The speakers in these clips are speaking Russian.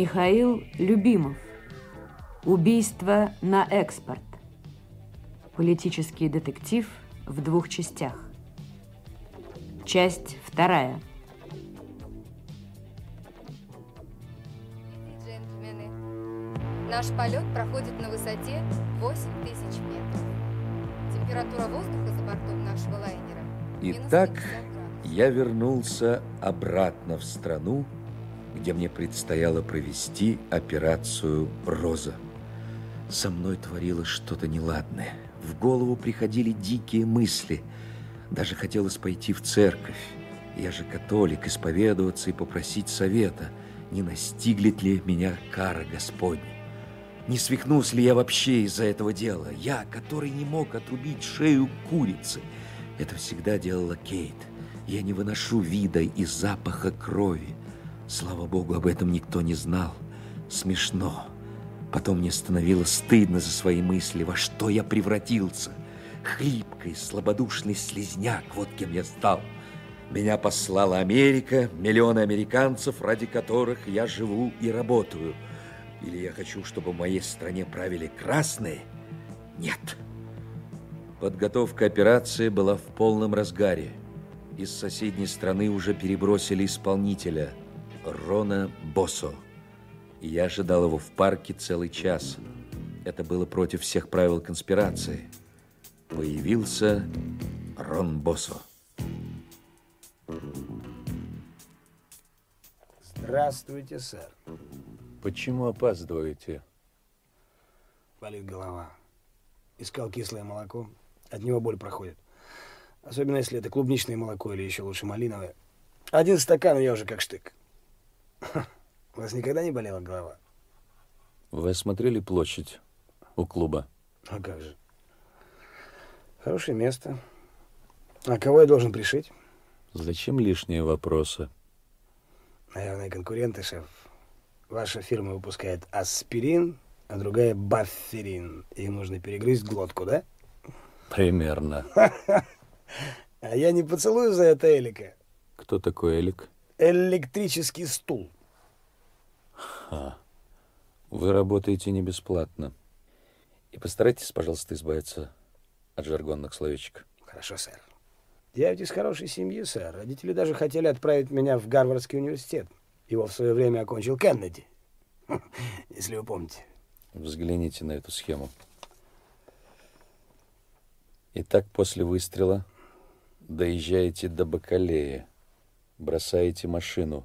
Михаил Любимов. Убийство на экспорт. Политический детектив в двух частях. Часть вторая. Джентльмены, наш полет проходит на высоте 8 тысяч метров. Температура воздуха за бортом нашего лайнера Итак, 50 градусов. я вернулся обратно в страну, где мне предстояло провести операцию «Роза». Со мной творилось что-то неладное. В голову приходили дикие мысли. Даже хотелось пойти в церковь. Я же католик, исповедоваться и попросить совета, не настиглит ли меня кара Господня. Не свихнулся ли я вообще из-за этого дела? Я, который не мог отрубить шею курицы. Это всегда делала Кейт. Я не выношу вида и запаха крови. Слава богу, об этом никто не знал. Смешно. Потом мне становилось стыдно за свои мысли, во что я превратился. Хлипкий, слабодушный слезняк, вот кем я стал. Меня послала Америка, миллионы американцев, ради которых я живу и работаю. Или я хочу, чтобы в моей стране правили красные? Нет. Подготовка операции была в полном разгаре. Из соседней страны уже перебросили исполнителя Рона Босо. Я ожидал его в парке целый час. Это было против всех правил конспирации. Появился Рон Босо. Здравствуйте, сэр. Почему опаздываете? Болит голова. Искал кислое молоко. От него боль проходит. Особенно, если это клубничное молоко или еще лучше малиновое. Один стакан, и я уже как штык. У вас никогда не болела голова? Вы осмотрели площадь у клуба? А как же? Хорошее место. А кого я должен пришить? Зачем лишние вопросы? Наверное, конкуренты, шеф. Ваша фирма выпускает аспирин, а другая бафферин. Им нужно перегрызть глотку, да? Примерно. А я не поцелую за это Элика. Кто такой Элик? Электрический стул. Вы работаете не бесплатно. И постарайтесь, пожалуйста, избавиться от жаргонных словечек. Хорошо, сэр. Я ведь из хорошей семьи, сэр. Родители даже хотели отправить меня в Гарвардский университет. Его в свое время окончил Кеннеди. Если вы помните. Взгляните на эту схему. Итак, после выстрела доезжаете до Бакалеи, бросаете машину,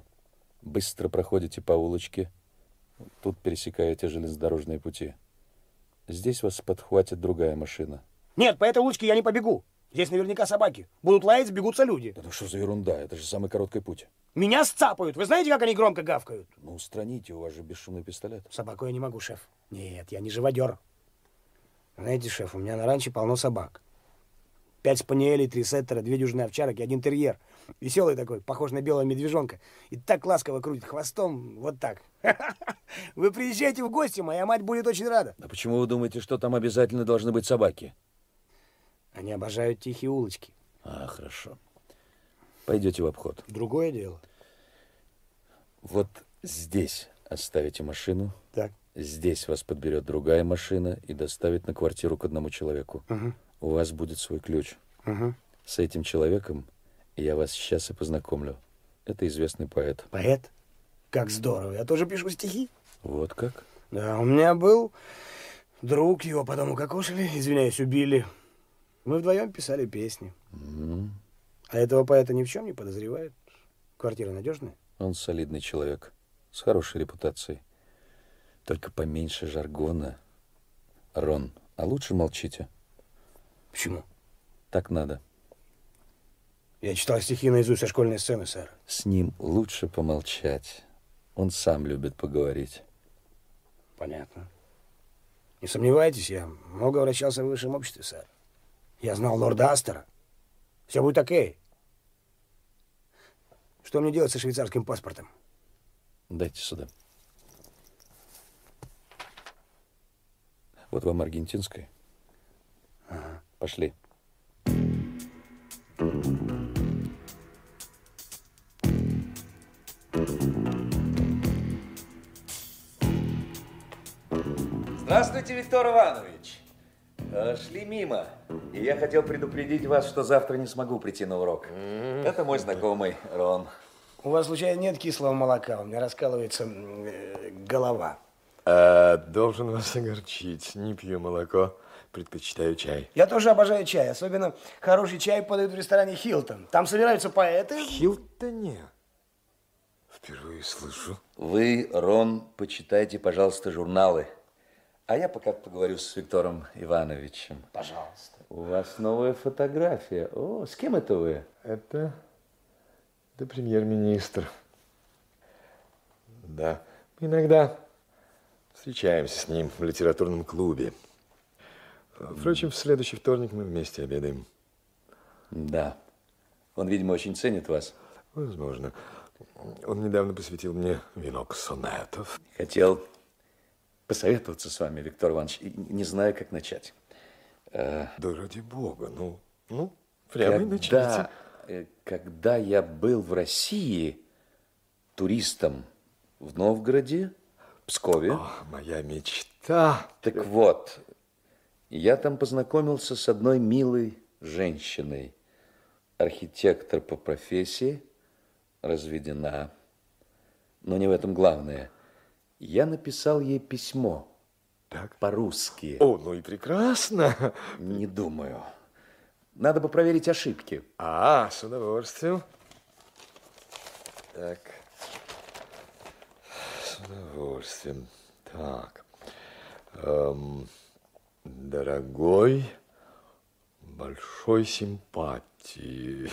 быстро проходите по улочке, тут пересекаете железнодорожные пути. Здесь вас подхватит другая машина. Нет, по этой улочке я не побегу. Здесь наверняка собаки. Будут лаять, сбегутся люди. Да ну что за ерунда? Это же самый короткий путь. Меня сцапают. Вы знаете, как они громко гавкают? Ну, устраните, у вас же бесшумный пистолет. Собаку я не могу, шеф. Нет, я не живодер. Знаете, шеф, у меня на ранче полно собак. Пять спаниелей, три сеттера, две дюжины овчарок и один терьер. Веселый такой, похож на белого медвежонка. И так ласково крутит хвостом, вот так. Вы приезжайте в гости, моя мать будет очень рада. А почему вы думаете, что там обязательно должны быть собаки? Они обожают тихие улочки. А, хорошо. Пойдете в обход. Другое дело. Вот здесь оставите машину. Так. Здесь вас подберет другая машина и доставит на квартиру к одному человеку. Угу. У вас будет свой ключ. Угу. С этим человеком я вас сейчас и познакомлю. Это известный поэт. Поэт? Как здорово. Я тоже пишу стихи. Вот как? Да, у меня был друг, его потом укокошили, извиняюсь, убили. Мы вдвоем писали песни. М, А этого поэта ни в чем не подозревают. Квартира надежная? Он солидный человек, с хорошей репутацией. Только поменьше жаргона. Рон, а лучше молчите. Почему? Так надо. Я читал стихи наизусть со школьной сцены, сэр. С ним лучше помолчать. Он сам любит поговорить. Понятно. Не сомневайтесь, я много вращался в высшем обществе, сэр. Я знал лорда Астера. Все будет окей. Что мне делать со швейцарским паспортом? Дайте сюда. Вот вам аргентинская. Пошли. Здравствуйте, Виктор Иванович. Э, шли мимо, и я хотел предупредить вас, что завтра не смогу прийти на урок. Это мой знакомый Рон. У вас, случайно, нет кислого молока? У меня раскалывается э, голова. А, должен вас огорчить. Не пью молоко, предпочитаю чай. Я тоже обожаю чай. Особенно хороший чай подают в ресторане Хилтон. Там собираются поэты. В Хилтоне? Впервые слышу. Вы, Рон, почитайте, пожалуйста, журналы. А я пока поговорю с Виктором Ивановичем. Пожалуйста. У вас новая фотография. О, с кем это вы? Это... Это премьер-министр. Да. Иногда встречаемся с ним в литературном клубе. Впрочем, в следующий вторник мы вместе обедаем. Да. Он, видимо, очень ценит вас. Возможно. Он недавно посвятил мне венок сонетов. Хотел посоветоваться с вами, Виктор Иванович, и не знаю, как начать. Э, да ради бога, ну, ну, прямо когда, начните. Э, когда я был в России туристом в Новгороде, Пскове. О, моя мечта. Так вот, я там познакомился с одной милой женщиной. Архитектор по профессии, разведена. Но не в этом главное – я написал ей письмо. Так. По-русски. О, ну и прекрасно. Не думаю. Надо бы проверить ошибки. А, с удовольствием. Так. С удовольствием. Так. Эм, дорогой, большой симпатии.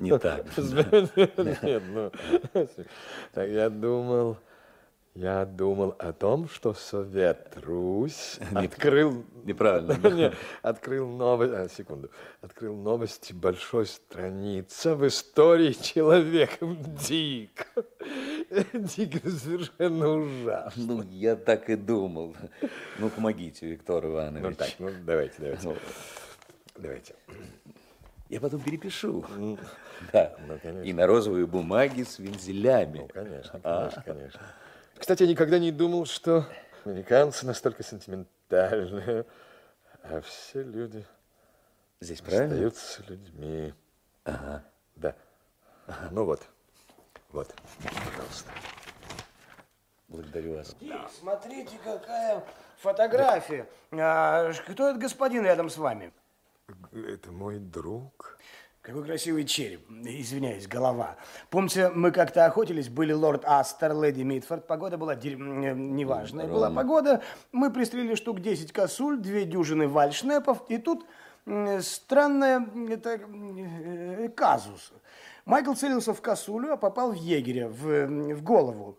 Не так. Нет, ну, так я думал, я думал о том, что Совет Русь открыл... Неправильно. открыл новость... А, секунду. Открыл новости большой страницы в истории человека. Дико. Дико совершенно ужасно. Ну, я так и думал. Ну, помогите, Виктор Иванович. Ну, так, ну, давайте, давайте. Ну, давайте. Я потом перепишу. Да. Ну, конечно. И на розовые бумаги с вензелями. Ну, конечно, конечно, а? конечно. Кстати, я никогда не думал, что американцы настолько сентиментальные, а все люди здесь правильно остаются людьми. Ага. Да. Ага. Ну вот, вот, пожалуйста. Благодарю вас. Смотрите, какая фотография. А, кто этот господин рядом с вами? Это мой друг. Какой красивый череп. Извиняюсь, голова. Помните, мы как-то охотились, были лорд Астер, леди Митфорд. Погода была дерь... неважная. Ром. Была погода. Мы пристрелили штук 10 косуль, две дюжины вальшнепов. И тут странная это, э, казус. Майкл целился в косулю, а попал в егеря, в, в голову.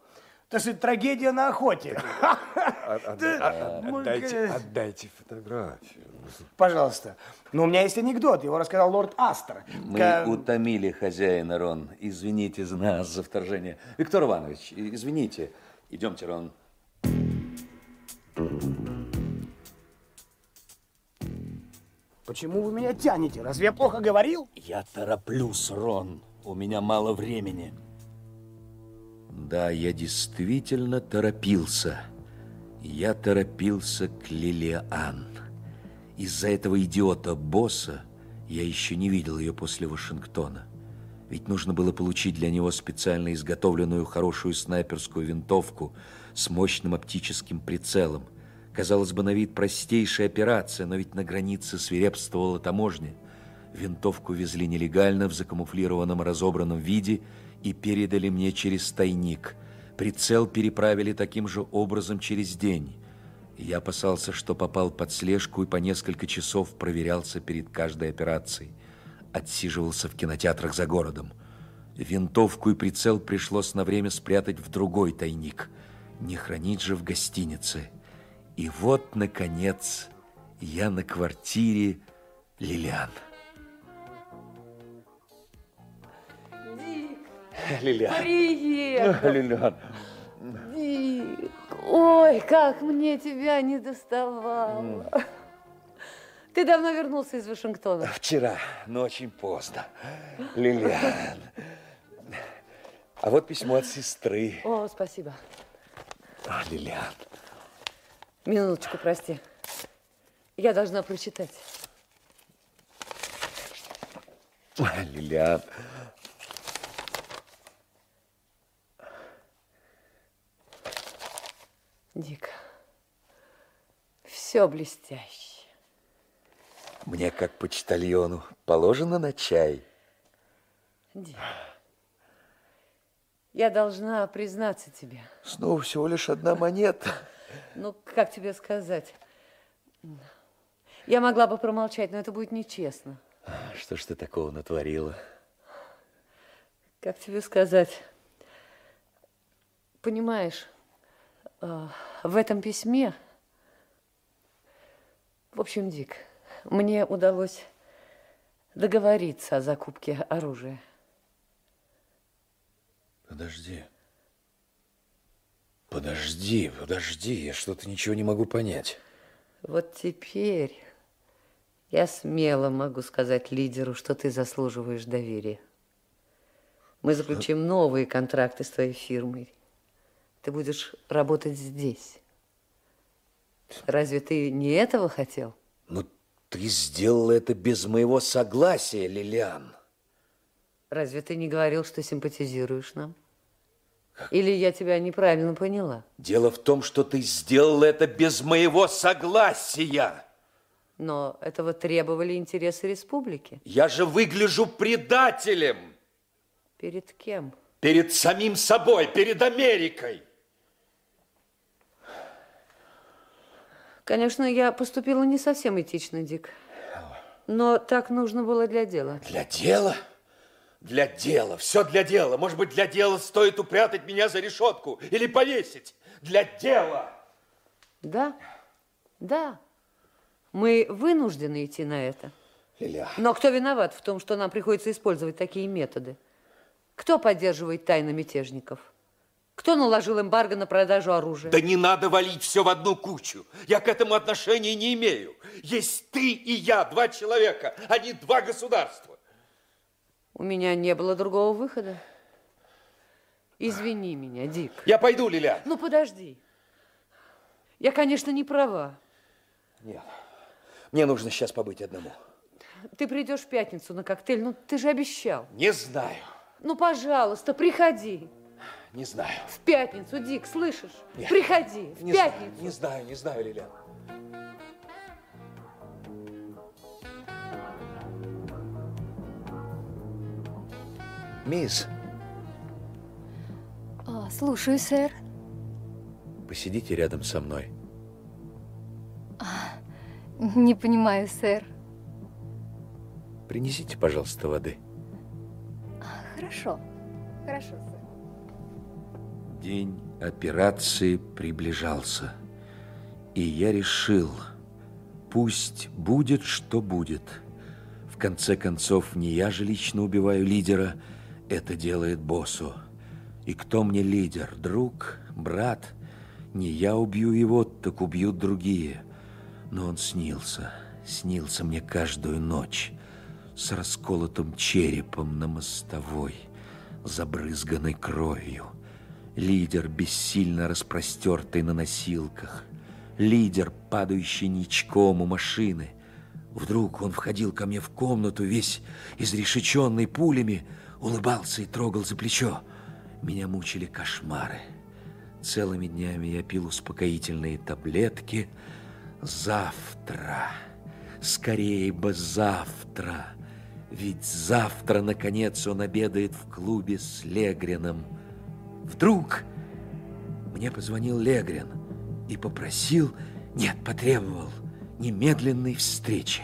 То есть трагедия на охоте. Отдайте, фотографию. Пожалуйста. Но у меня есть анекдот, его рассказал лорд Астер. Мы утомили хозяина, Рон. Извините за нас, за вторжение. Виктор Иванович, извините. Идемте, Рон. Почему вы меня тянете? Разве я плохо говорил? Я тороплюсь, Рон. У меня мало времени. Да, я действительно торопился. Я торопился к Лилиан. Из-за этого идиота-босса я еще не видел ее после Вашингтона. Ведь нужно было получить для него специально изготовленную хорошую снайперскую винтовку с мощным оптическим прицелом. Казалось бы, на вид простейшая операция, но ведь на границе свирепствовала таможня. Винтовку везли нелегально в закамуфлированном разобранном виде и передали мне через тайник. Прицел переправили таким же образом через день. Я опасался, что попал под слежку и по несколько часов проверялся перед каждой операцией. Отсиживался в кинотеатрах за городом. Винтовку и прицел пришлось на время спрятать в другой тайник. Не хранить же в гостинице. И вот, наконец, я на квартире Лилиан. Лилиан. Приехал. Лилиан. Дик. Ой, как мне тебя не доставало. Mm. Ты давно вернулся из Вашингтона? Вчера, но очень поздно. Лилиан. А вот письмо от сестры. О, спасибо. А, Лилиан, Минуточку, прости. Я должна прочитать. Лилиан. Дик, все блестяще. Мне, как почтальону, положено на чай. Дик, я должна признаться тебе. Снова всего лишь одна монета. Ну, как тебе сказать? Я могла бы промолчать, но это будет нечестно. Что ж ты такого натворила? Как тебе сказать? Понимаешь, в этом письме... В общем, Дик, мне удалось договориться о закупке оружия. Подожди. Подожди, подожди, я что-то ничего не могу понять. Вот теперь я смело могу сказать лидеру, что ты заслуживаешь доверия. Мы заключим новые контракты с твоей фирмой. Ты будешь работать здесь. Разве ты не этого хотел? Но ты сделала это без моего согласия, Лилиан. Разве ты не говорил, что симпатизируешь нам? Или я тебя неправильно поняла? Дело в том, что ты сделала это без моего согласия. Но этого требовали интересы республики. Я же выгляжу предателем. Перед кем? Перед самим собой, перед Америкой. Конечно, я поступила не совсем этично, Дик. Но так нужно было для дела. Для дела? Для дела, все для дела. Может быть, для дела стоит упрятать меня за решетку или повесить. Для дела. Да, да. Мы вынуждены идти на это. Лиля. Но кто виноват в том, что нам приходится использовать такие методы? Кто поддерживает тайны мятежников? Кто наложил эмбарго на продажу оружия? Да не надо валить все в одну кучу. Я к этому отношения не имею. Есть ты и я, два человека, а не два государства. У меня не было другого выхода. Извини меня, Дик. Я пойду, Лиля. Ну, подожди. Я, конечно, не права. Нет. Мне нужно сейчас побыть одному. Ты придешь в пятницу на коктейль, ну ты же обещал. Не знаю. Ну, пожалуйста, приходи. Не знаю. В пятницу, Дик, слышишь? Нет. Приходи, в не пятницу. Знаю, не знаю, не знаю, Лиля. Мисс, А, слушаю, сэр. посидите рядом со мной. Не понимаю, сэр. Принесите, пожалуйста, воды. Хорошо. Хорошо, сэр. День операции приближался, и я решил, пусть будет, что будет. В конце концов, не я же лично убиваю лидера, это делает боссу. И кто мне лидер? Друг? Брат? Не я убью его, так убьют другие. Но он снился, снился мне каждую ночь с расколотым черепом на мостовой, забрызганной кровью. Лидер, бессильно распростертый на носилках. Лидер, падающий ничком у машины. Вдруг он входил ко мне в комнату, весь изрешеченный пулями, улыбался и трогал за плечо. Меня мучили кошмары. Целыми днями я пил успокоительные таблетки. Завтра, скорее бы завтра, ведь завтра, наконец, он обедает в клубе с Легрином. Вдруг мне позвонил Легрин и попросил, нет, потребовал немедленной встречи.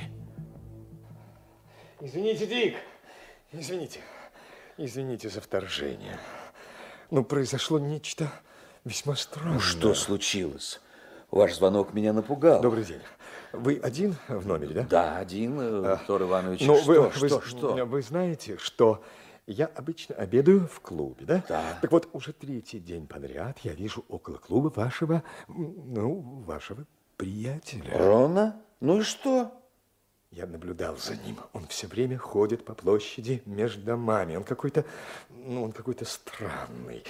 Извините, Дик, извините. Извините за вторжение. Но произошло нечто весьма странное. Ну, что случилось? Ваш звонок меня напугал. Добрый день. Вы один в номере, да? Да, один, э, Виктор Иванович. Ну, что, вы, что, вы, что? Вы знаете, что я обычно обедаю в клубе, да? Да. Так вот, уже третий день подряд я вижу около клуба вашего, ну, вашего приятеля. Рона? Ну и что? Я наблюдал за ним. Он все время ходит по площади между домами. Он какой-то, ну, он какой-то странный.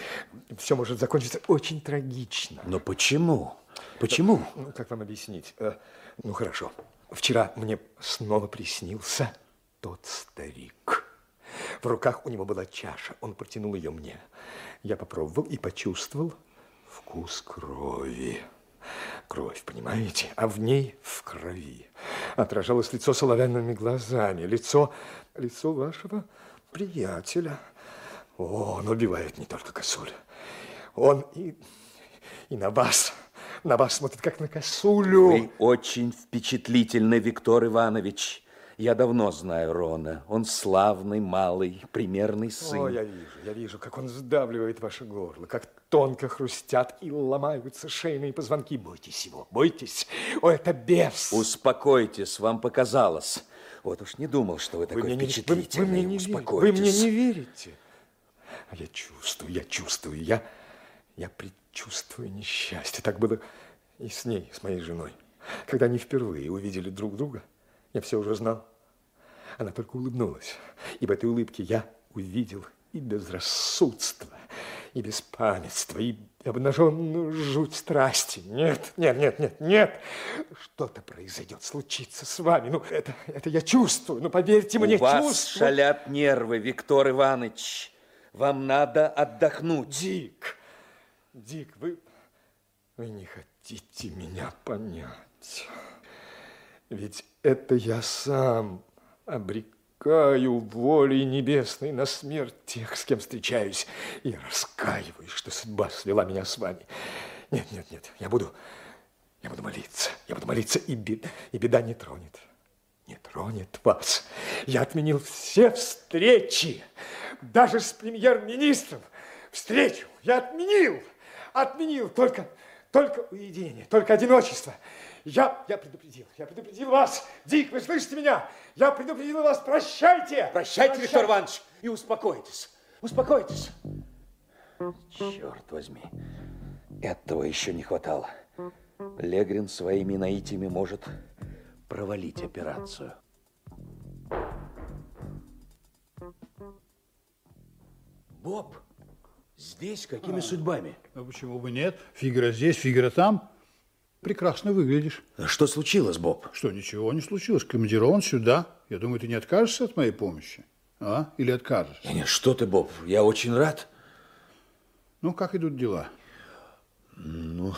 Все может закончиться очень трагично. Но почему? Почему? Ну, как вам объяснить? Э, ну, хорошо. Вчера мне снова приснился тот старик. В руках у него была чаша. Он протянул ее мне. Я попробовал и почувствовал вкус крови. Кровь, понимаете? А в ней в крови отражалось лицо с оловянными глазами, лицо, лицо вашего приятеля. О, он убивает не только косуль. Он и, и на вас, на вас смотрит, как на косулю. Вы очень впечатлительный, Виктор Иванович. Я давно знаю Рона. Он славный, малый, примерный сын. О, я вижу, я вижу, как он сдавливает ваше горло, как тонко хрустят и ломаются шейные позвонки. Бойтесь его, бойтесь. О, это бес. Успокойтесь, вам показалось. Вот уж не думал, что вы такой вы впечатлительный. Вы, вы, мне не Успокойтесь. Вы мне не верите. А я чувствую, я чувствую, я, я предчувствую несчастье. Так было и с ней, с моей женой. Когда они впервые увидели друг друга, я все уже знал. Она только улыбнулась. И в этой улыбке я увидел и безрассудство, и беспамятство, и обнаженную жуть страсти. Нет, нет, нет, нет, нет. Что-то произойдет, случится с вами. Ну, это, это я чувствую. Ну, поверьте мне, У вас чувствую. шалят нервы, Виктор Иванович. Вам надо отдохнуть. Дик, Дик, вы, вы не хотите меня понять. Ведь это я сам обрекаю волей небесной на смерть тех, с кем встречаюсь, и раскаиваюсь, что судьба свела меня с вами. Нет, нет, нет, я буду, я буду молиться, я буду молиться, и беда, и беда не тронет, не тронет вас. Я отменил все встречи, даже с премьер-министром встречу я отменил, отменил только, только уединение, только одиночество. Я, я предупредил, я предупредил вас. Дик, вы слышите меня? Я предупредил вас, прощайте. Прощайте, Виктор Иванович, и успокойтесь. Успокойтесь. Черт возьми, этого еще не хватало. Легрин своими наитиями может провалить операцию. Боб, здесь какими а, судьбами? А почему бы нет? Фигура здесь, фигура там. Прекрасно выглядишь. А что случилось, Боб? Что, ничего не случилось. Командирован сюда. Я думаю, ты не откажешься от моей помощи? А? Или откажешься? Нет, что ты, Боб, я очень рад. Ну, как идут дела? Ну,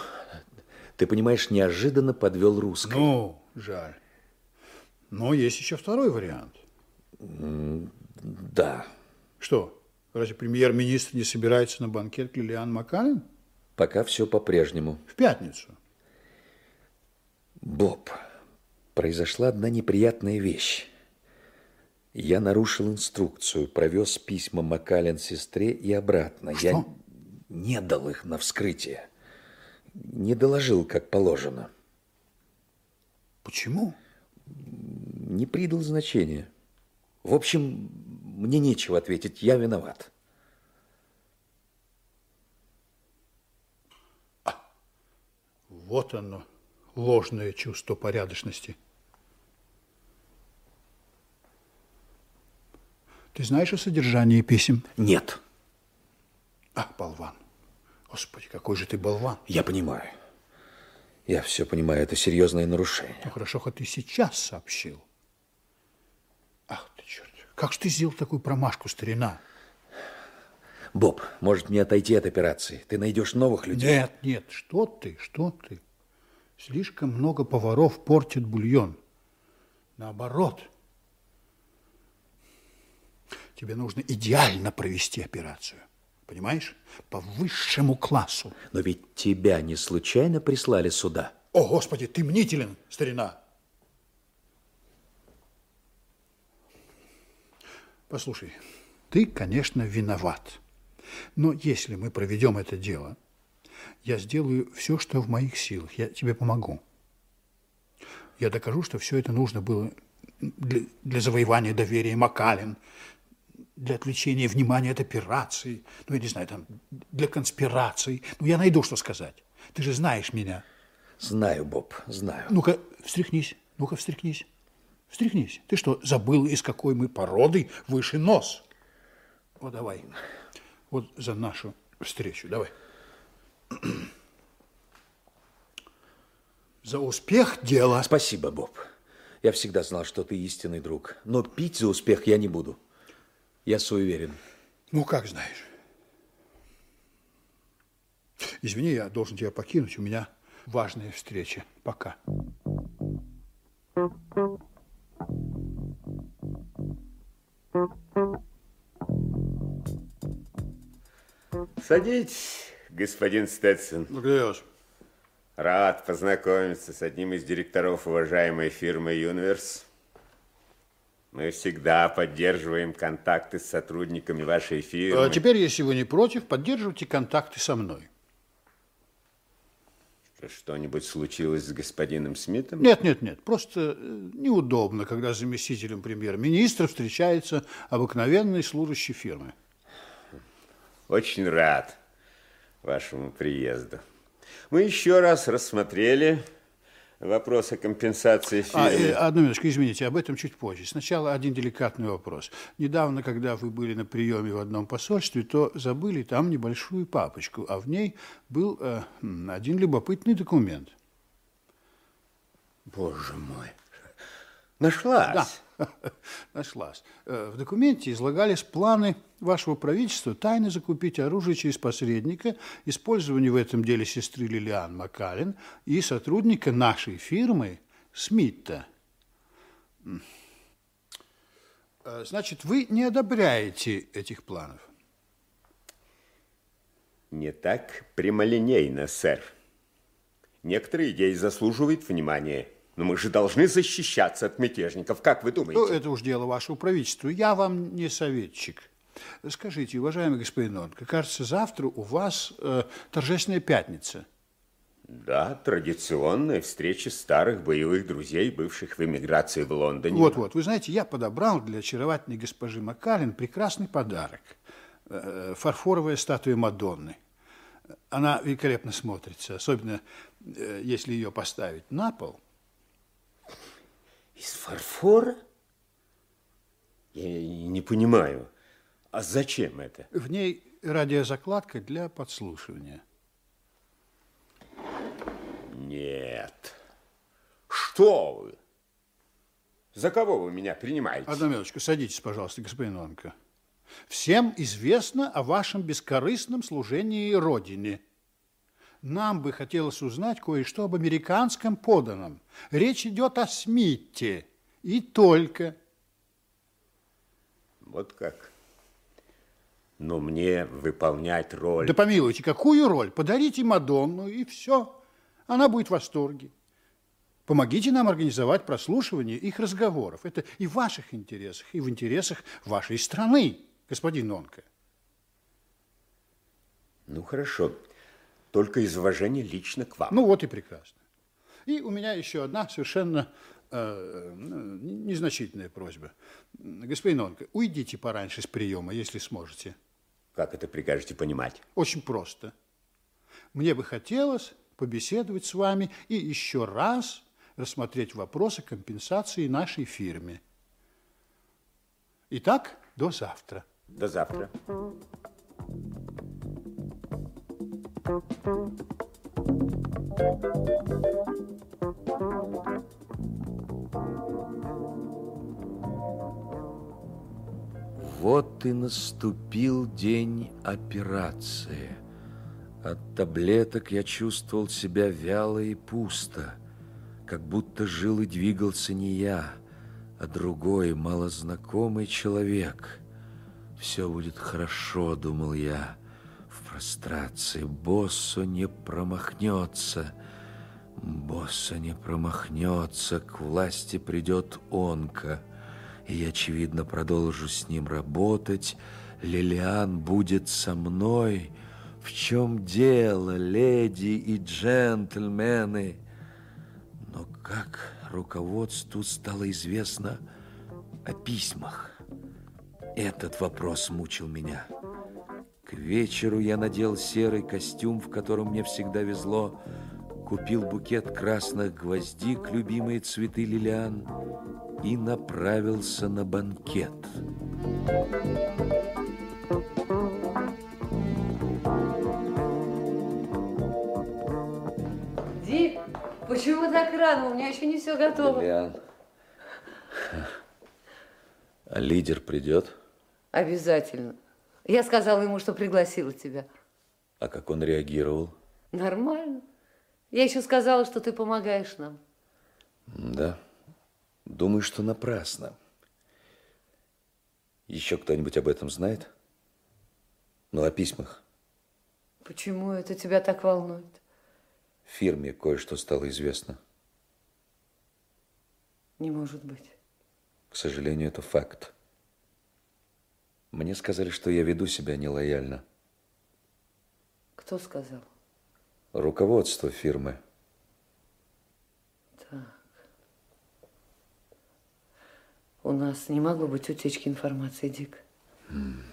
ты понимаешь, неожиданно подвел русский. Ну, жаль. Но есть еще второй вариант. Да. Что, разве премьер-министр не собирается на банкет Лилиан Макалин? Пока все по-прежнему. В пятницу. Боб, произошла одна неприятная вещь. Я нарушил инструкцию, провез письма Макален сестре и обратно. Что? Я не дал их на вскрытие. Не доложил, как положено. Почему? Не придал значения. В общем, мне нечего ответить, я виноват. А, вот оно ложное чувство порядочности. Ты знаешь о содержании писем? Нет. Ах, болван. Господи, какой же ты болван. Я понимаю. Я все понимаю, это серьезное нарушение. Ну, хорошо, хоть ты сейчас сообщил. Ах ты, черт. Как же ты сделал такую промашку, старина? Боб, может мне отойти от операции? Ты найдешь новых людей? Нет, нет, что ты, что ты? Слишком много поваров портит бульон. Наоборот. Тебе нужно идеально провести операцию. Понимаешь? По высшему классу. Но ведь тебя не случайно прислали сюда? О, Господи, ты мнителен, старина. Послушай, ты, конечно, виноват. Но если мы проведем это дело, я сделаю все, что в моих силах. Я тебе помогу. Я докажу, что все это нужно было для, для завоевания доверия Макалин, для отвлечения внимания от операции, ну, я не знаю, там, для конспирации. Ну, я найду, что сказать. Ты же знаешь меня. Знаю, Боб, знаю. Ну-ка, встряхнись, ну-ка, встряхнись. Встряхнись. Ты что, забыл, из какой мы породы выше нос? Вот давай. Вот за нашу встречу. Давай. За успех дела. Спасибо, Боб. Я всегда знал, что ты истинный друг. Но пить за успех я не буду. Я суеверен. Ну, как знаешь. Извини, я должен тебя покинуть. У меня важная встреча. Пока. Садитесь, господин. Благодарю вас. Рад познакомиться с одним из директоров уважаемой фирмы «Юниверс». Мы всегда поддерживаем контакты с сотрудниками вашей фирмы. А теперь, если вы не против, поддерживайте контакты со мной. Что-нибудь случилось с господином Смитом? Нет, нет, нет. Просто э, неудобно, когда с заместителем премьер-министра встречается обыкновенный служащий фирмы. Очень рад вашему приезду. Мы еще раз рассмотрели вопрос о компенсации А, фирмы. э, одну минуточку, извините, об этом чуть позже. Сначала один деликатный вопрос. Недавно, когда вы были на приеме в одном посольстве, то забыли там небольшую папочку, а в ней был э, один любопытный документ. Боже мой, нашлась. Да, нашлась. Э, В документе излагались планы вашего правительства тайно закупить оружие через посредника, использование в этом деле сестры Лилиан Макалин и сотрудника нашей фирмы Смита. М. Э, Значит, вы не одобряете этих планов? Не так прямолинейно, сэр. Некоторые идеи заслуживают внимания. Но мы же должны защищаться от мятежников. Как вы думаете? Ну, это уж дело вашего правительства. Я вам не советчик. Скажите, уважаемый господин Онко, кажется, завтра у вас э, торжественная пятница. Да, традиционная встреча старых боевых друзей, бывших в эмиграции в Лондоне. Вот-вот, вы знаете, я подобрал для очаровательной госпожи Макалин прекрасный подарок. Э, Фарфоровая статуя Мадонны. Она великолепно смотрится, особенно э, если ее поставить на пол. Из фарфора? Я не понимаю. А зачем это? В ней радиозакладка для подслушивания. Нет. Что вы? За кого вы меня принимаете? Одну минуточку, садитесь, пожалуйста, господин Онко. Всем известно о вашем бескорыстном служении Родине. Нам бы хотелось узнать кое-что об американском поданном. Речь идет о Смите. И только. Вот как. Но мне выполнять роль... Да помилуйте, какую роль? Подарите Мадонну, и все. Она будет в восторге. Помогите нам организовать прослушивание их разговоров. Это и в ваших интересах, и в интересах вашей страны, господин Нонка. Ну, хорошо. Только из уважения лично к вам. Ну, вот и прекрасно. И у меня еще одна совершенно э, ну, незначительная просьба. Господин Нонка, уйдите пораньше с приема, если сможете. Как это прикажете понимать? Очень просто. Мне бы хотелось побеседовать с вами и еще раз рассмотреть вопрос о компенсации нашей фирме. Итак, до завтра. До завтра. Вот и наступил день операции. От таблеток я чувствовал себя вяло и пусто, как будто жил и двигался не я, а другой, малознакомый человек. Все будет хорошо, думал я. В прострации Боссо не промахнется. Боссо не промахнется, к власти придет онка. И я, очевидно, продолжу с ним работать. Лилиан будет со мной. В чем дело, леди и джентльмены? Но как руководству стало известно о письмах? Этот вопрос мучил меня. К вечеру я надел серый костюм, в котором мне всегда везло, купил букет красных гвоздик, любимые цветы лилиан, и направился на банкет. Дик, Почему так рано? У меня еще не все готово. Лилиан. А лидер придет? Обязательно. Я сказала ему, что пригласила тебя. А как он реагировал? Нормально. Я еще сказала, что ты помогаешь нам. Да. Думаю, что напрасно. Еще кто-нибудь об этом знает? Ну, о письмах. Почему это тебя так волнует? В фирме кое-что стало известно. Не может быть. К сожалению, это факт. Мне сказали, что я веду себя нелояльно. Кто сказал? Руководство фирмы. Так. У нас не могло быть утечки информации, Дик. М.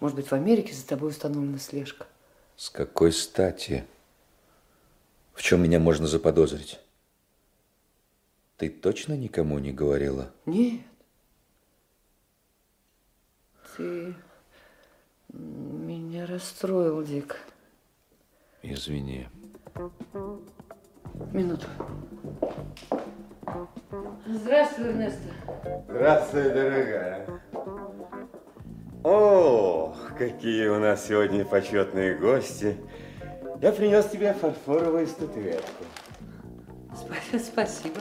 Может быть, в Америке за тобой установлена слежка? С какой стати? В чем меня можно заподозрить? Ты точно никому не говорила? Нет. Ты меня расстроил, Дик. Извини. Минуту. Здравствуй, Эрнесто. Здравствуй, дорогая. О, какие у нас сегодня почетные гости. Я принес тебе фарфоровую статуэтку. Спа- Спасибо.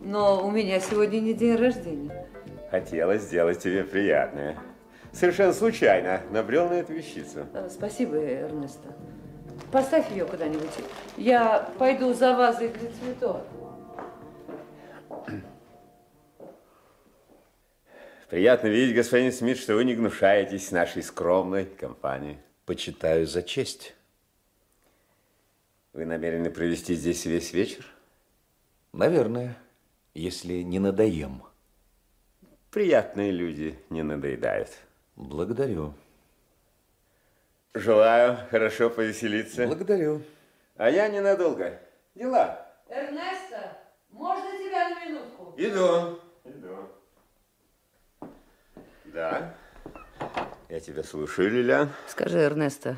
Но у меня сегодня не день рождения. Хотела сделать тебе приятное. Совершенно случайно набрел на эту вещицу. Э, Спасибо, Эрнесто. Поставь ее куда-нибудь. Я пойду за вазой для цветов. Приятно видеть, господин Смит, что вы не гнушаетесь нашей скромной компании. Почитаю за честь. Вы намерены провести здесь весь вечер? Наверное, если не надоем. Приятные люди не надоедают. Благодарю. Желаю хорошо повеселиться. Благодарю. А я ненадолго. Дела. Эрнесто, можно тебя на минутку? Иду. Иду. Да. Я тебя слушаю, Лилиан. Скажи, Эрнесто,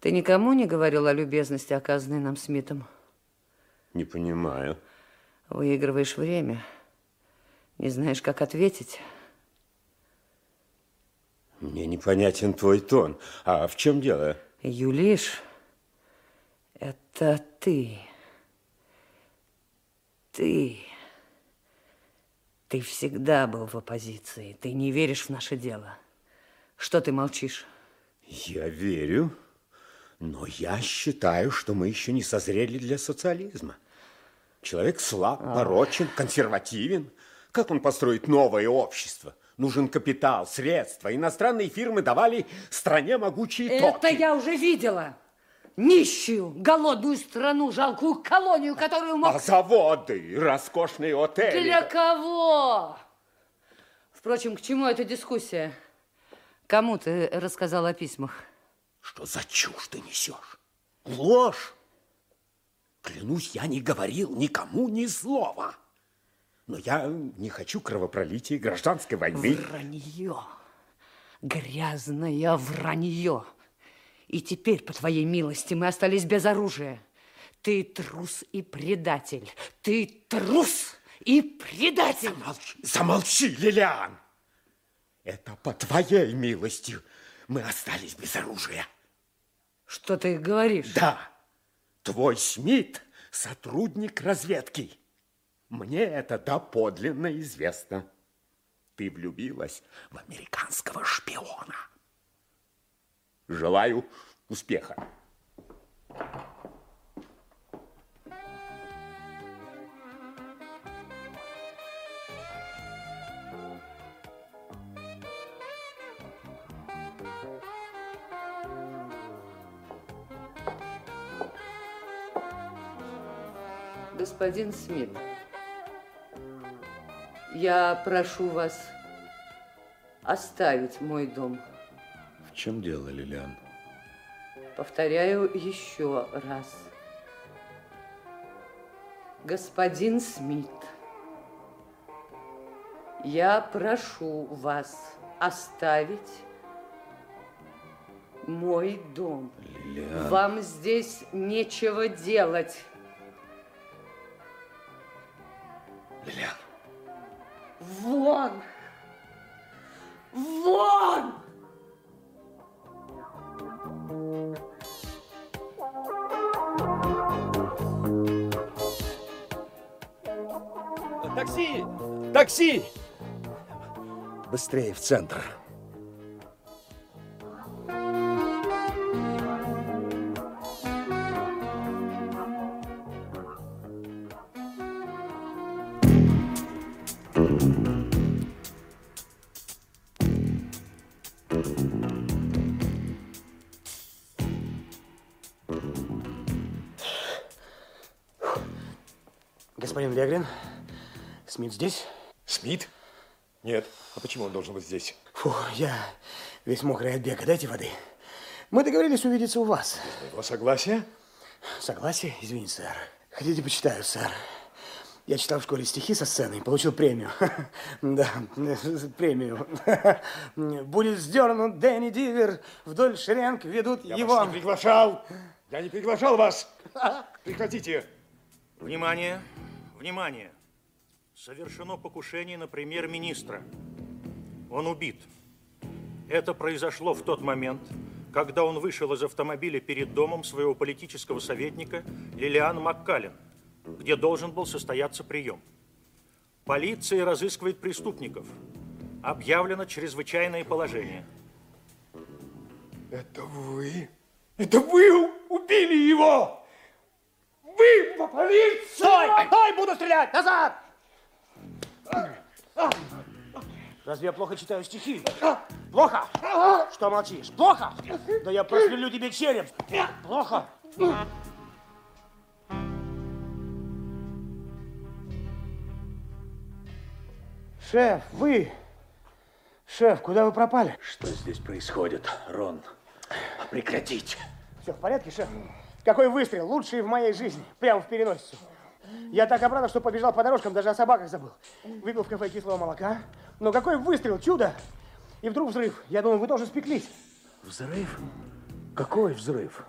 ты никому не говорил о любезности, оказанной нам Смитом? Не понимаю. Выигрываешь время. Не знаешь, как ответить. Мне непонятен твой тон. А в чем дело? Юлиш, это ты. Ты. Ты всегда был в оппозиции. Ты не веришь в наше дело. Что ты молчишь? Я верю, но я считаю, что мы еще не созрели для социализма. Человек слаб, порочен, консервативен. Как он построит новое общество? Нужен капитал, средства. Иностранные фирмы давали стране могучие Это токи. я уже видела. Нищую, голодную страну, жалкую колонию, которую мог... А заводы, роскошные отели. Для кого? Впрочем, к чему эта дискуссия? Кому ты рассказал о письмах? Что за чушь ты несешь? Ложь! Клянусь, я не говорил никому ни слова. Но я не хочу кровопролития гражданской войны. Вранье. Грязное вранье. И теперь, по твоей милости, мы остались без оружия. Ты трус и предатель. Ты трус и предатель. Замолчи, замолчи, Лилиан. Это по твоей милости мы остались без оружия. Что ты говоришь? Да, твой Смит сотрудник разведки. Мне это доподлинно известно. Ты влюбилась в американского шпиона. Желаю успеха. Господин Смит, я прошу вас оставить мой дом. В чем дело, Лилиан? Повторяю еще раз. Господин Смит, я прошу вас оставить мой дом. Лилиан. Вам здесь нечего делать. Такси! Быстрее в центр. Господин Легрин, Смит здесь? Почему он должен быть здесь? Фу, я весь мокрый от бега. Дайте воды. Мы договорились увидеться у вас. Его согласие? Согласие? Извините, сэр. Хотите, почитаю, сэр. Я читал в школе стихи со сцены и получил премию. Да, премию. Будет сдернут Дэнни Дивер, вдоль шеренг ведут Я его... вас не приглашал. Я не приглашал вас. Прекратите. Внимание, внимание. Совершено покушение на премьер-министра. Он убит. Это произошло в тот момент, когда он вышел из автомобиля перед домом своего политического советника Лилиан Маккален, где должен был состояться прием. Полиция разыскивает преступников. Объявлено чрезвычайное положение. Это вы? Это вы убили его? Вы по полиции? Стой! Стой! Буду стрелять! Назад! Разве я плохо читаю стихи? Плохо? Что молчишь? Плохо? Да я просверлю тебе череп. Плохо? Шеф, вы... Шеф, куда вы пропали? Что здесь происходит, Рон? Прекратить. Все в порядке, шеф? Какой выстрел? Лучший в моей жизни. Прямо в переносицу. Я так обрадовал, что побежал по дорожкам, даже о собаках забыл. Выпил в кафе кислого молока. Но какой выстрел, чудо! И вдруг взрыв. Я думаю, вы тоже спеклись. Взрыв? Какой взрыв?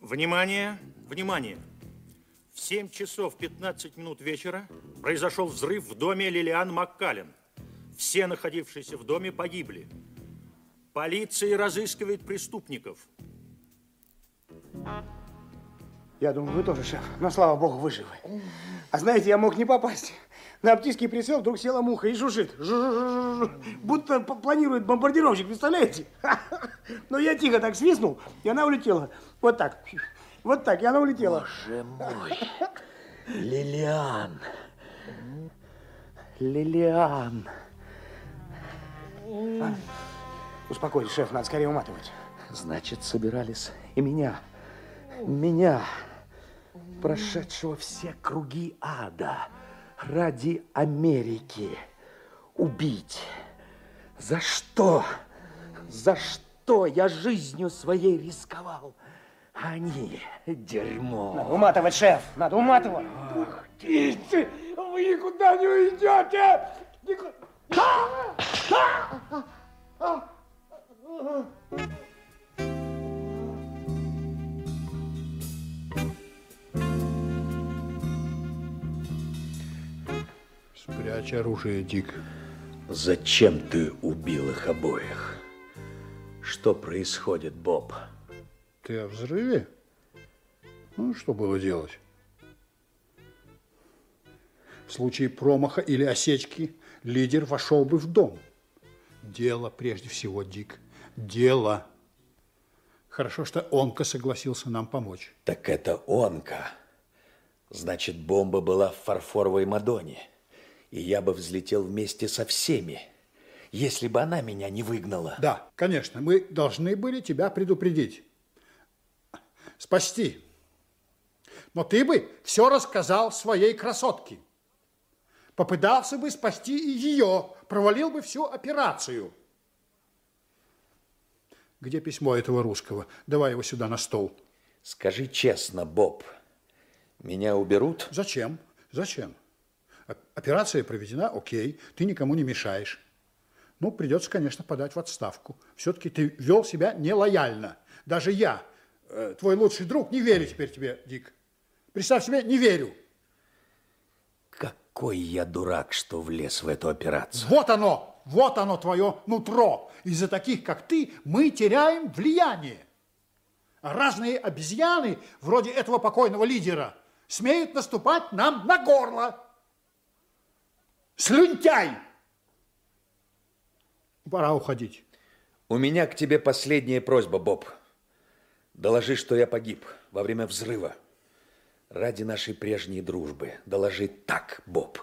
Внимание, внимание. В 7 часов 15 минут вечера произошел взрыв в доме Лилиан Маккален. Все находившиеся в доме погибли. Полиция разыскивает преступников. Я думаю, вы тоже, шеф. Но, слава богу, вы живы. А знаете, я мог не попасть. На оптический прицел вдруг села муха и жужжит. Жу-жу-жу-жу. Будто планирует бомбардировщик, представляете? Но я тихо так свистнул, и она улетела. Вот так. Вот так, и она улетела. Боже мой. Лилиан. Лилиан. А, Успокойтесь, шеф, надо скорее уматывать. Значит, собирались и меня, меня, прошедшего все круги ада, ради Америки, убить. За что? За что я жизнью своей рисковал? Они дерьмо. Надо уматывать, шеф, надо уматывать. Птицы, вы никуда не уйдете! Никуда... Спрячь оружие, Дик. Зачем ты убил их обоих? Что происходит, Боб? Ты о взрыве? Ну, что было делать? В случае промаха или осечки лидер вошел бы в дом. Дело прежде всего, Дик. Дело. Хорошо, что Онка согласился нам помочь. Так это Онка. Значит, бомба была в фарфоровой Мадоне. И я бы взлетел вместе со всеми, если бы она меня не выгнала. Да, конечно, мы должны были тебя предупредить. Спасти. Но ты бы все рассказал своей красотке. Попытался бы спасти и ее, провалил бы всю операцию. Где письмо этого русского? Давай его сюда на стол. Скажи честно, Боб, меня уберут? Зачем? Зачем? Операция проведена, окей, ты никому не мешаешь. Ну, придется, конечно, подать в отставку. Все-таки ты вел себя нелояльно. Даже я, э, твой лучший друг, не верю теперь тебе, Дик. Представь себе, не верю. Какой я дурак, что влез в эту операцию. Вот оно, вот оно твое нутро. Из-за таких, как ты, мы теряем влияние. разные обезьяны, вроде этого покойного лидера, смеют наступать нам на горло. Слюнтяй! Пора уходить. У меня к тебе последняя просьба, Боб. Доложи, что я погиб во время взрыва. Ради нашей прежней дружбы. Доложи так, Боб.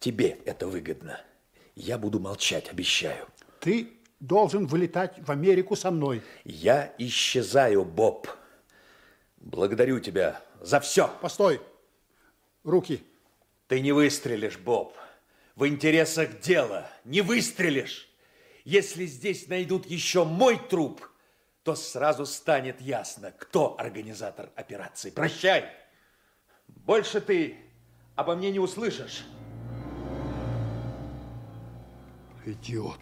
Тебе это выгодно. Я буду молчать, обещаю. Ты должен вылетать в Америку со мной. Я исчезаю, Боб. Благодарю тебя за все. Постой. Руки. Ты не выстрелишь, Боб. В интересах дела не выстрелишь. Если здесь найдут еще мой труп, то сразу станет ясно, кто организатор операции. Прощай. Больше ты обо мне не услышишь. Идиот.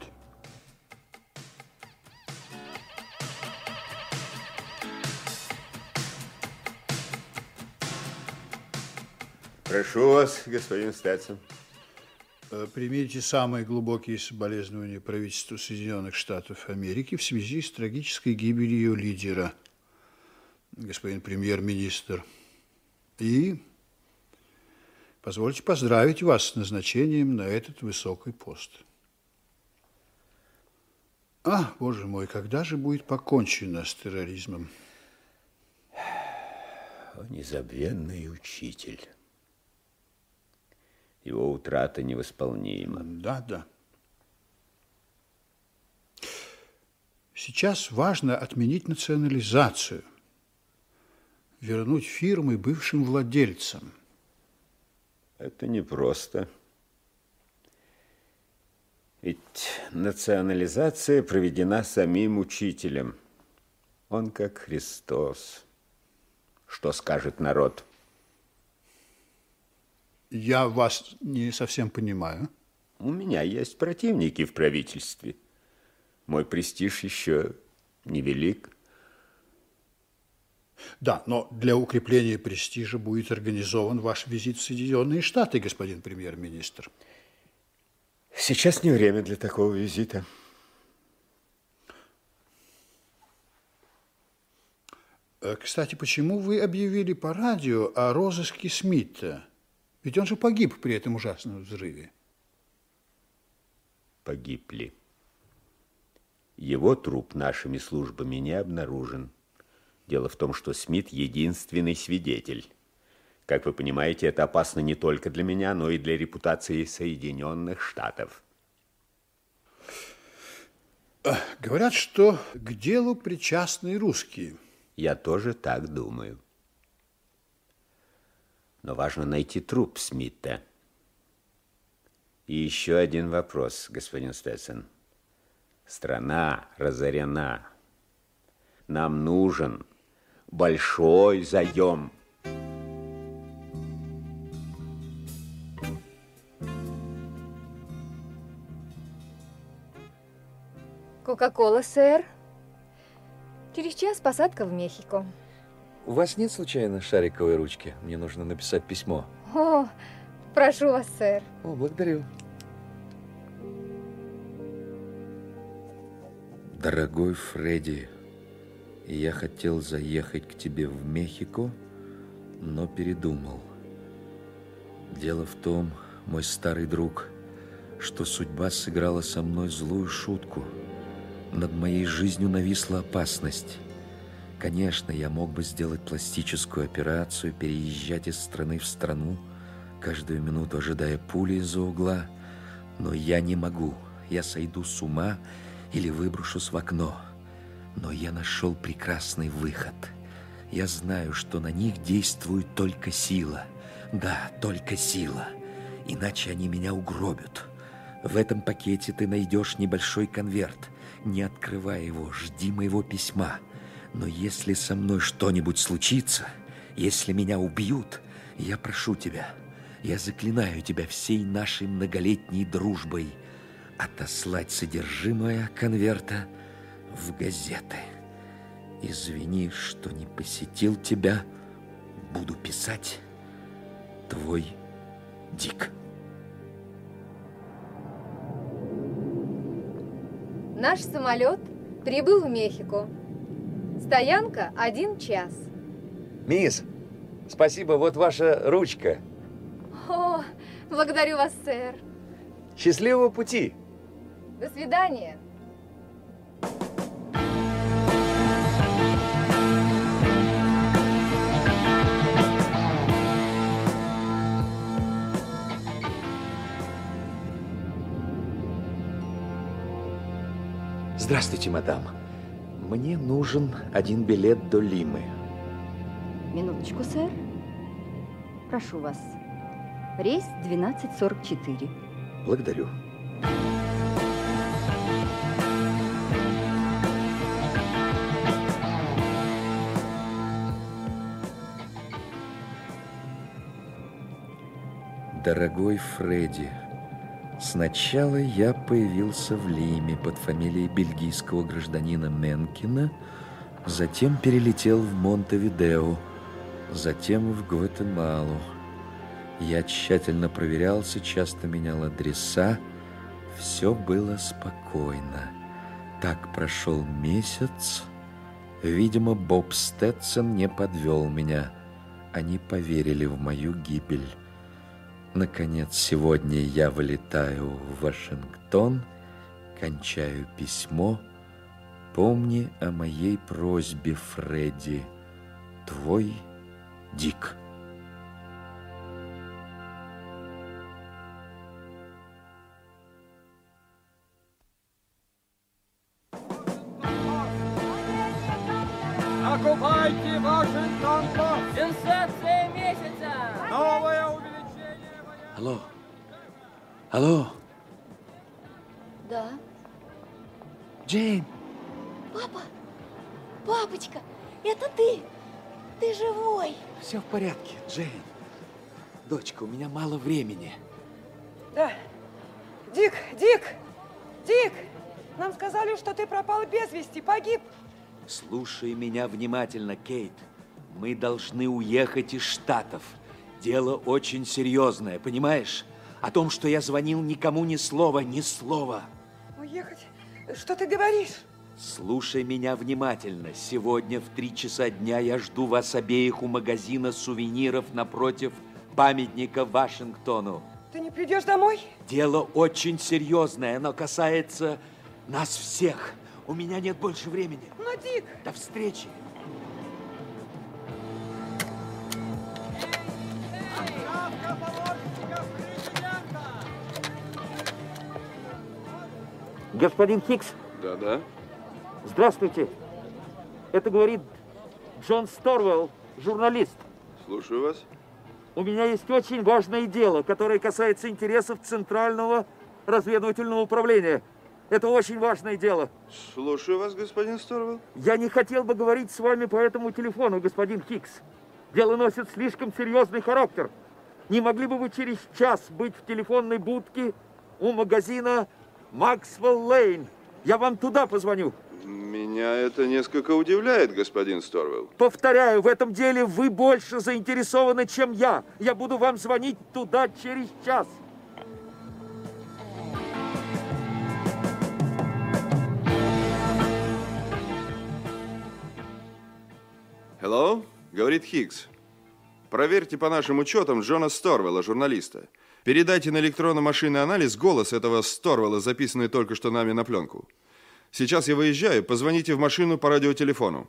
Прошу вас, господин Стэтсон. Э, примите самые глубокие соболезнования правительству Соединенных Штатов Америки в связи с трагической гибелью ее лидера, господин премьер-министр. И позвольте поздравить вас с назначением на этот высокий пост. А, боже мой, когда же будет покончено с терроризмом? Незабвенный учитель. Его утрата невосполнима. Да, да. Сейчас важно отменить национализацию, вернуть фирмы бывшим владельцам. Это непросто. Ведь национализация проведена самим учителем. Он как Христос. Что скажет народ? Я вас не совсем понимаю. У меня есть противники в правительстве. Мой престиж еще невелик. Да, но для укрепления престижа будет организован ваш визит в Соединенные Штаты, господин премьер-министр. Сейчас не время для такого визита. Э, кстати, почему вы объявили по радио о розыске Смита? Ведь он же погиб при этом ужасном взрыве. Погибли. Его труп нашими службами не обнаружен. Дело в том, что Смит единственный свидетель. Как вы понимаете, это опасно не только для меня, но и для репутации Соединенных Штатов. Говорят, что к делу причастны русские. Я тоже так думаю. Но важно найти труп Смита. И еще один вопрос, господин Стэтсон. Страна разорена. Нам нужен большой заем. Кока-кола, сэр. Через час посадка в Мехико. У вас нет случайно шариковой ручки? Мне нужно написать письмо. О, прошу вас, сэр. О, благодарю. Дорогой Фредди, я хотел заехать к тебе в Мехико, но передумал. Дело в том, мой старый друг, что судьба сыграла со мной злую шутку. Над моей жизнью нависла опасность. Конечно, я мог бы сделать пластическую операцию, переезжать из страны в страну, каждую минуту ожидая пули из-за угла, но я не могу. Я сойду с ума или выброшусь в окно. Но я нашел прекрасный выход. Я знаю, что на них действует только сила. Да, только сила. Иначе они меня угробят. В этом пакете ты найдешь небольшой конверт. Не открывай его, жди моего письма. Но если со мной что-нибудь случится, если меня убьют, я прошу тебя, я заклинаю тебя всей нашей многолетней дружбой отослать содержимое конверта в газеты. Извини, что не посетил тебя. Буду писать. Твой Дик. Наш самолет прибыл в Мехико Стоянка один час. Мисс, спасибо, вот ваша ручка. О, благодарю вас, сэр. Счастливого пути. До свидания. Здравствуйте, мадам. Мне нужен один билет до Лимы. Минуточку, сэр. Прошу вас. Рейс 1244. Благодарю. Дорогой Фредди, сначала я появился в Лиме под фамилией бельгийского гражданина Менкина, затем перелетел в Монтевидео, затем в Гватемалу. Я тщательно проверялся, часто менял адреса. Все было спокойно. Так прошел месяц. Видимо, Боб Стэтсон не подвел меня. Они поверили в мою гибель. Наконец, сегодня я вылетаю в Вашингтон, кончаю письмо. Помни о моей просьбе, Фредди. Твой Дик. Алло. Да. Джейн. Папа, папочка, это ты. Ты живой. Все в порядке, Джейн. Дочка, у меня мало времени. Да. Дик, Дик, Дик, нам сказали, что ты пропал без вести, погиб. Слушай меня внимательно, Кейт. Мы должны уехать из Штатов. Дело очень серьезное, понимаешь? О том, что я звонил, никому ни слова, ни слова. Уехать? Что ты говоришь? Слушай меня внимательно. Сегодня в три часа дня я жду вас обеих у магазина сувениров напротив памятника Вашингтону. Ты не придешь домой? Дело очень серьезное. Оно касается нас всех. У меня нет больше времени. Но, Дик... До встречи. Господин Хикс, Да-да. здравствуйте. Это говорит Джон Сторвелл, журналист. Слушаю вас. У меня есть очень важное дело, которое касается интересов Центрального разведывательного управления. Это очень важное дело. Слушаю вас, господин Сторвелл. Я не хотел бы говорить с вами по этому телефону, господин Хикс. Дело носит слишком серьезный характер. Не могли бы вы через час быть в телефонной будке у магазина Максвелл Лейн? Я вам туда позвоню. Меня это несколько удивляет, господин Сторвелл. Повторяю, в этом деле вы больше заинтересованы, чем я. Я буду вам звонить туда через час. Hello? Говорит Хиггс. Проверьте по нашим учетам Джона Сторвелла, журналиста. Передайте на электронно-машинный анализ голос этого Сторвелла, записанный только что нами на пленку. Сейчас я выезжаю, позвоните в машину по радиотелефону.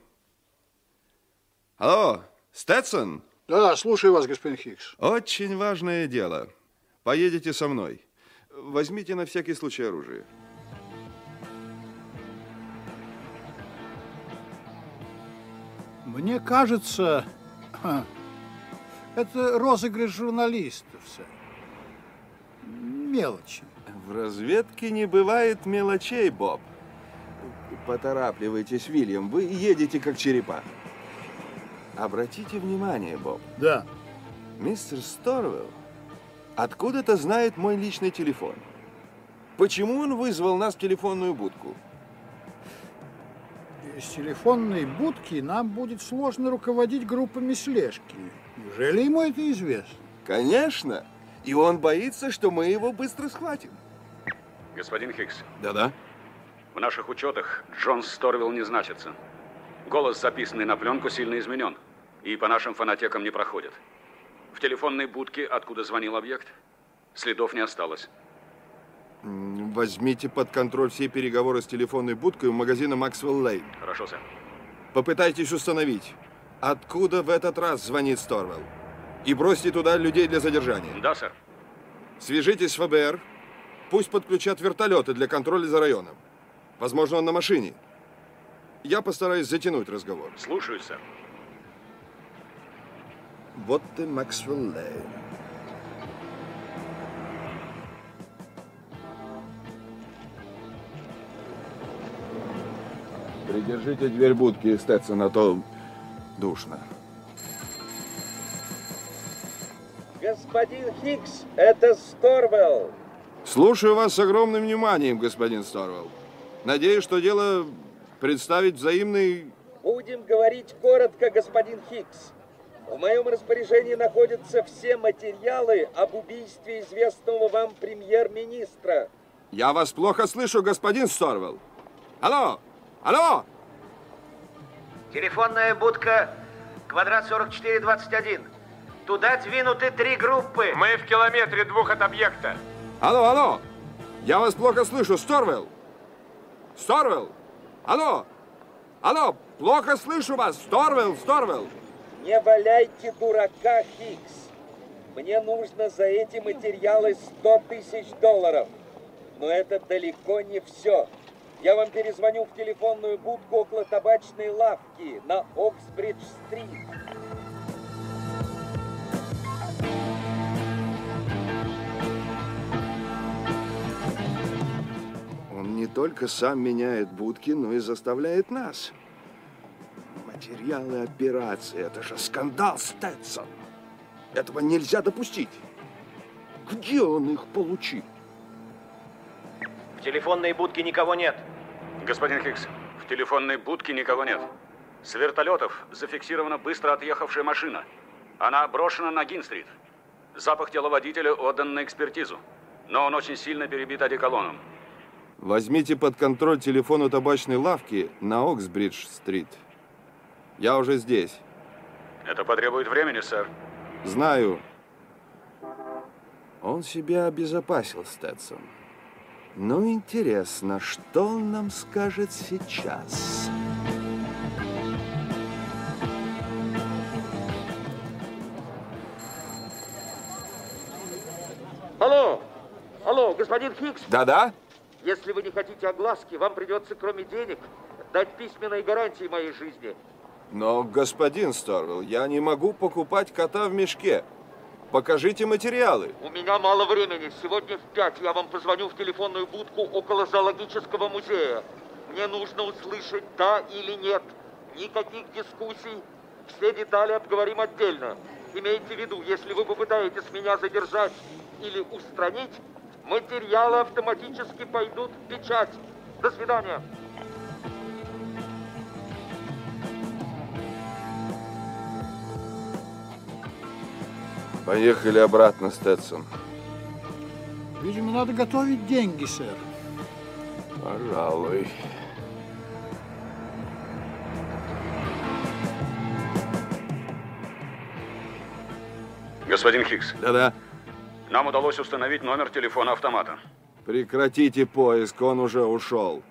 Алло, Сtetson? Да, слушаю вас, господин Хиггс. Очень важное дело. Поедете со мной. Возьмите на всякий случай оружие. Мне кажется, это розыгрыш журналистов, сэр. Мелочи. В разведке не бывает мелочей, Боб. Поторапливайтесь, Вильям, вы едете как черепа. Обратите внимание, Боб. Да. Мистер Сторвелл откуда-то знает мой личный телефон. Почему он вызвал нас в телефонную будку? Из телефонной будки нам будет сложно руководить группами слежки. Неужели ему это известно? Конечно. И он боится, что мы его быстро схватим. Господин Хикс. Да-да. В наших учетах Джон Сторвилл не значится. Голос, записанный на пленку, сильно изменен. И по нашим фонотекам не проходит. В телефонной будке, откуда звонил объект, следов не осталось. Возьмите под контроль все переговоры с телефонной будкой у магазина Максвелл Лейн. Хорошо, сэр. Попытайтесь установить, откуда в этот раз звонит Сторвелл. И бросьте туда людей для задержания. Да, сэр. Свяжитесь с ФБР. Пусть подключат вертолеты для контроля за районом. Возможно, он на машине. Я постараюсь затянуть разговор. Слушаюсь, сэр. Вот и Максвелл Лейн. Придержите дверь будки, Сtetson, а то душно. Господин Хикс, это Сторвелл. Слушаю вас с огромным вниманием, господин Сторвелл. Надеюсь, что дело представить взаимный... Будем говорить коротко, господин Хикс. В моем распоряжении находятся все материалы об убийстве известного вам премьер-министра. Я вас плохо слышу, господин Сторвелл. Алло! Алло! Телефонная будка, квадрат 4421. Туда двинуты три группы. Мы в километре двух от объекта. Алло, алло! Я вас плохо слышу, Сторвелл! Сторвелл! Алло! Алло! Плохо слышу вас! Сторвелл! Сторвелл! Не валяйте дурака, Хикс. Мне нужно за эти материалы 100 тысяч долларов. Но это далеко не все. Я вам перезвоню в телефонную будку около табачной лавки на Оксбридж-стрит. Не только сам меняет будки, но и заставляет нас. Материалы операции. Это же скандал, Стэтсон. Этого нельзя допустить. Где он их получил? В телефонной будке никого нет. Господин Хикс, в телефонной будке никого нет. С вертолетов зафиксирована быстро отъехавшая машина. Она брошена на Гин-стрит. Запах тела водителя отдан на экспертизу. Но он очень сильно перебит одеколоном. Возьмите под контроль телефон у табачной лавки на Оксбридж-стрит. Я уже здесь. Это потребует времени, сэр. Знаю. Он себя обезопасил, Стэтсон. Ну, интересно, что он нам скажет сейчас? Алло! Алло, господин Хикс? Да-да? Если вы не хотите огласки, вам придется, кроме денег, дать письменные гарантии моей жизни. Но, господин Сторвелл, я не могу покупать кота в мешке. Покажите материалы. У меня мало времени. Сегодня в пять я вам позвоню в телефонную будку около зоологического музея. Мне нужно услышать «да» или «нет». Никаких дискуссий. Все детали обговорим отдельно. Имейте в виду, если вы попытаетесь меня задержать или устранить, материалы автоматически пойдут в печать. До свидания. Поехали обратно, Стэтсон. Видимо, надо готовить деньги, сэр. Пожалуй. Господин Хикс. Да-да. Нам удалось установить номер телефона автомата. Прекратите поиск, он уже ушел.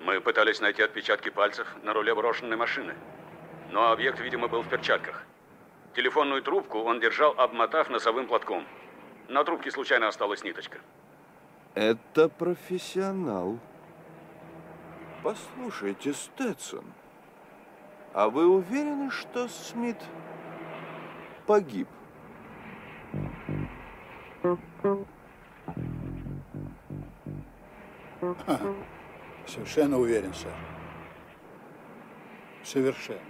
Мы пытались найти отпечатки пальцев на руле брошенной машины. Но объект, видимо, был в перчатках. Телефонную трубку он держал, обмотав носовым платком. На трубке случайно осталась ниточка. Это профессионал. Послушайте, Стэтсон, а вы уверены, что Смит погиб? Ха, совершенно уверен, сэр. Совершенно.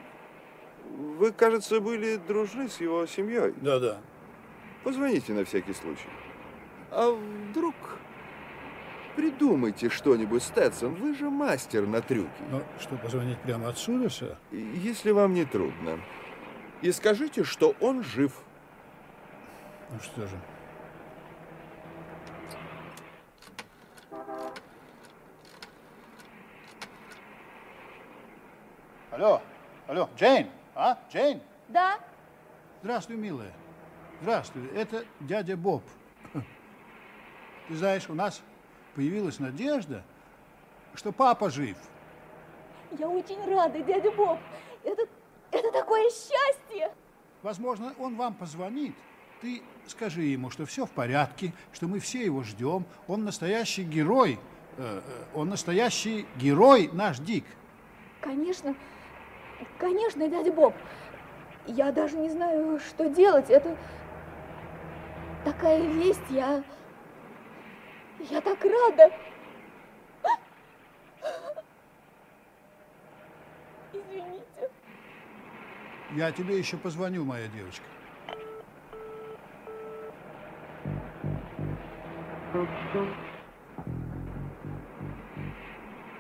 Вы, кажется, были дружны с его семьей. Да-да. Позвоните на всякий случай. А вдруг придумайте что-нибудь, Стэтсон? Вы же мастер на трюки. Ну, что, позвонить прямо отсюда, сэр? Если вам не трудно. И скажите, что он жив. Ну что же. Алло, алло, Джейн, а, Джейн? Да? Здравствуй, милая. Здравствуй, это дядя Боб. Ты знаешь, у нас появилась надежда, что папа жив. Я очень рада, дядя Боб. Это, это такое счастье. Возможно, он вам позвонит. Ты скажи ему, что все в порядке, что мы все его ждем. Он настоящий герой. Э, э, он настоящий герой, наш Дик. Конечно, конечно, дядя Боб. Я даже не знаю, что делать. Это такая весть. Я, я так рада. Извините. Я тебе еще позвоню, моя девочка.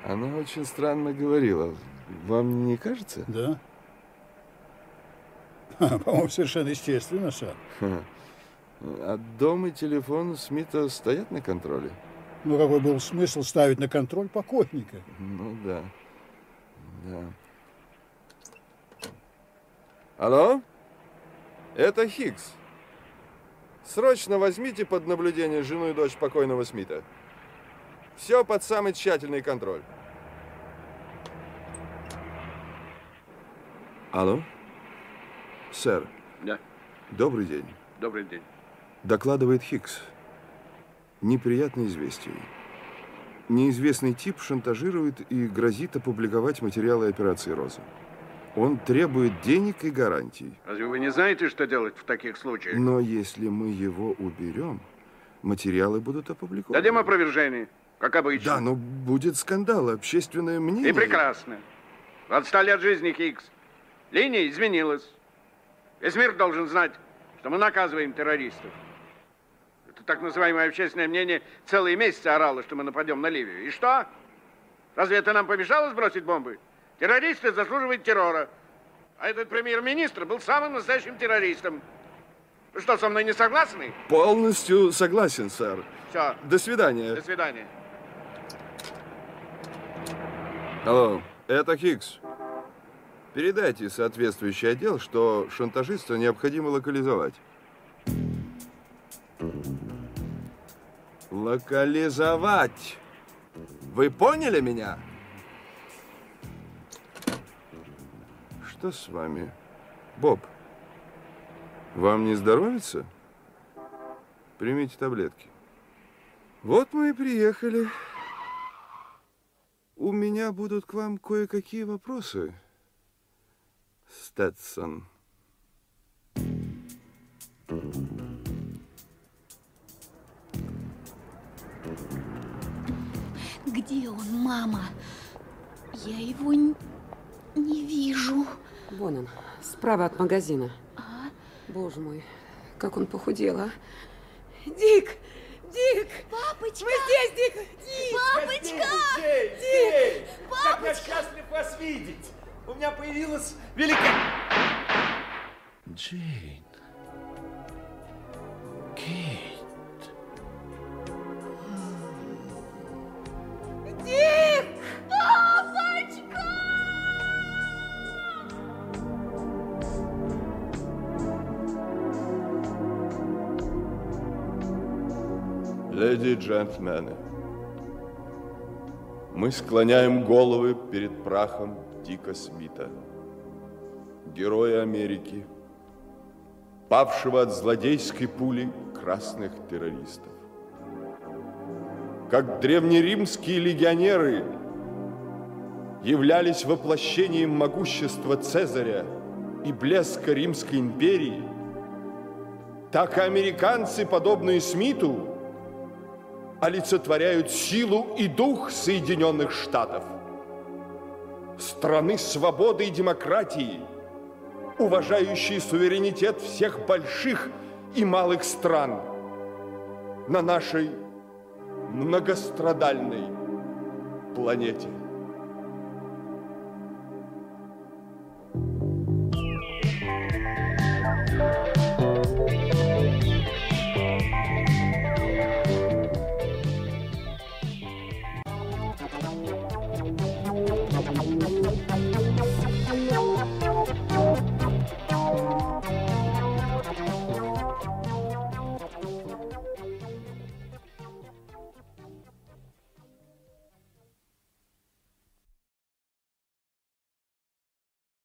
Она очень странно говорила. Вам не кажется? Да. По-моему, совершенно естественно, сэр. А дом и телефон Смита стоят на контроле? Ну, какой был смысл ставить на контроль покойника? Ну, да. Да. Алло? Это Хиггс. Срочно возьмите под наблюдение жену и дочь покойного Смита. Все под самый тщательный контроль. Алло? Сэр. Да. Добрый день. Добрый день. Докладывает Хикс. Неприятное известие. Неизвестный тип шантажирует и грозит опубликовать материалы операции «Роза». Он требует денег и гарантий. Разве вы не знаете, что делать в таких случаях? Но если мы его уберем, материалы будут опубликованы. Дадим опровержение, как обычно. Да, но будет скандал, общественное мнение. И прекрасно. Отстали от жизни, Хиггс. Линия изменилась. Весь мир должен знать, что мы наказываем террористов. Это так называемое общественное мнение целые месяцы орало, что мы нападем на Ливию. И что? Разве это нам помешало сбросить бомбы? Террористы заслуживают террора. А этот премьер-министр был самым настоящим террористом. Вы что, со мной не согласны? Полностью согласен, сэр. Все. До свидания. До свидания. Алло, это Хикс. Передайте соответствующий отдел, что шантажиста необходимо локализовать. Локализовать. Вы поняли меня? Что с вами? Боб, вам не здоровится? Примите таблетки. Вот мы и приехали. У меня будут к вам кое-какие вопросы, Стэдсон. Где он, мама? Я его не, вижу. Вон он, справа от магазина. А? Боже мой, как он похудел, а? Дик! Дик! Папочка! Мы здесь, Дик! Дик! Папочка! Джейн, Дик! Джейн! Как я Папочка! счастлив вас видеть! У меня появилась великая... Джейн. Кейт. Дик! Папочка! Леди и джентльмены, мы склоняем головы перед прахом Дика Смита, героя Америки, павшего от злодейской пули красных террористов. Как древнеримские легионеры являлись воплощением могущества Цезаря и блеска Римской империи, так и американцы, подобные Смиту, олицетворяют силу и дух Соединенных Штатов. Страны свободы и демократии, уважающие суверенитет всех больших и малых стран на нашей многострадальной планете.